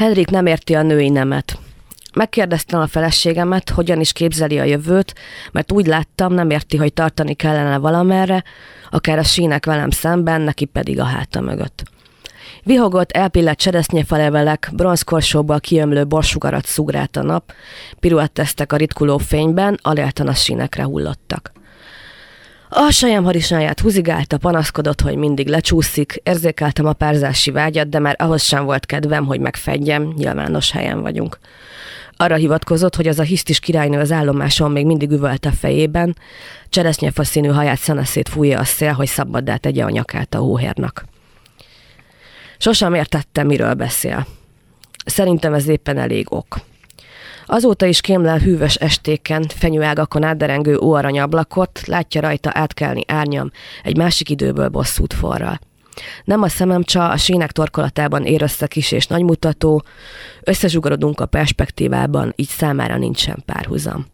Henrik nem érti a női nemet. Megkérdeztem a feleségemet, hogyan is képzeli a jövőt, mert úgy láttam, nem érti, hogy tartani kellene valamerre, akár a sínek velem szemben, neki pedig a háta mögött. Vihogott, elpillett cseresznyefalevelek, bronzkorsóból kiömlő borsugarat szugrált a nap, piruetteztek a ritkuló fényben, aléltan a sínekre hullottak. A sajem harisnyáját húzigálta, panaszkodott, hogy mindig lecsúszik, érzékeltem a párzási vágyat, de már ahhoz sem volt kedvem, hogy megfedjem, nyilvános helyen vagyunk. Arra hivatkozott, hogy az a hisztis királynő az állomáson még mindig üvölt a fejében, cseresznyefa színű haját szanaszét fújja a szél, hogy szabaddá tegye a nyakát a hóhérnak. Sosem értettem, miről beszél. Szerintem ez éppen elég ok. Azóta is kémlel hűvös estéken, fenyőágakon átderengő óaranyablakot, látja rajta átkelni árnyam egy másik időből bosszút forral. Nem a szemem csa, a sínek torkolatában ér össze kis és nagymutató, összezsugorodunk a perspektívában, így számára nincsen párhuzam.